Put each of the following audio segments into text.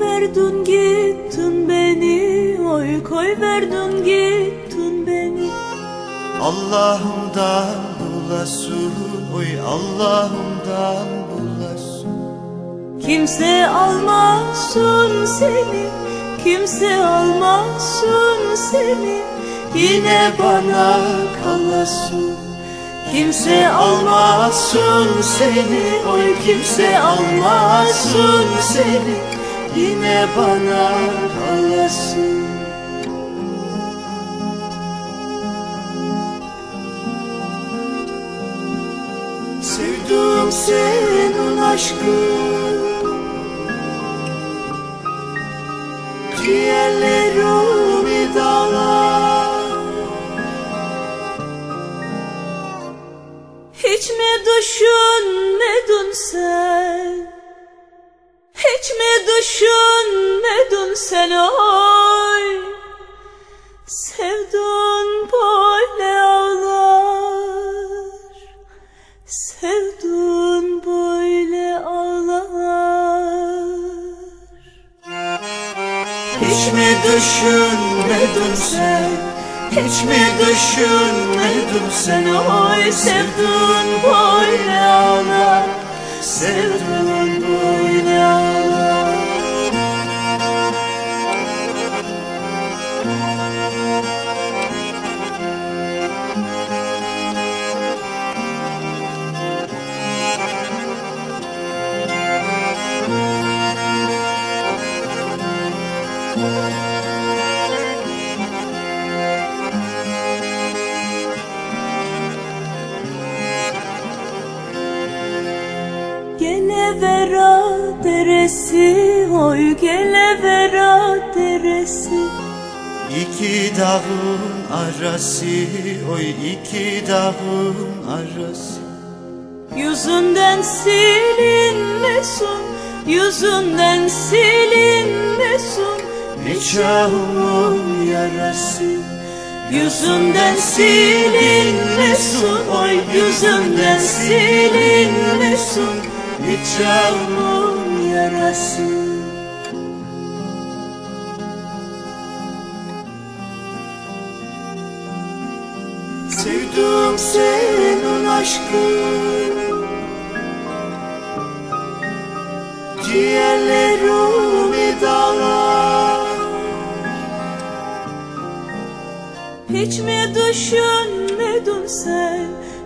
koydun gittin beni. Oy koy verdin gittin beni. Allah'ımdan bulasın Oy Allah'ımdan bulasın Kimse almasın seni Kimse almasın seni. Yine bana kalasın. Kimse almasın seni Oy kimse almasın seni Yine bana kalasın Sevdim senin aşkın. Ciğerlerimi dağlar. Hiç mi düşünmedin sen Hiç mi düşünmedin sen oy Sevdun böyle ağlar. Sevdun böyle ağlar. Hiç mi düşünmedin sen. Hiç mi düşünmedin sen Oy sevdin böyle ağlar. Sevdin böyle Gelevera deresi Oy gelevera deresi. İki dağın arası Oy iki dağın arası. Yüzünden silinmesin Yüzünden silinmesin. Nikahımın yarası. Yüzünden silinmesin Oy yüzünden silinmesin Nikahımın yarası. Sevdim senin aşkın Ciğerlerimi dağlar Hiç mi düşünmedin sen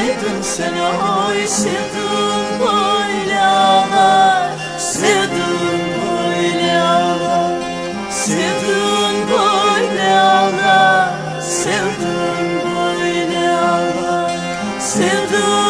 sevdim seni oy sevdim böyle ağlar Sevdim böyle ağlar Sevdim böyle ağlar Sevdim böyle ağlar Sevdim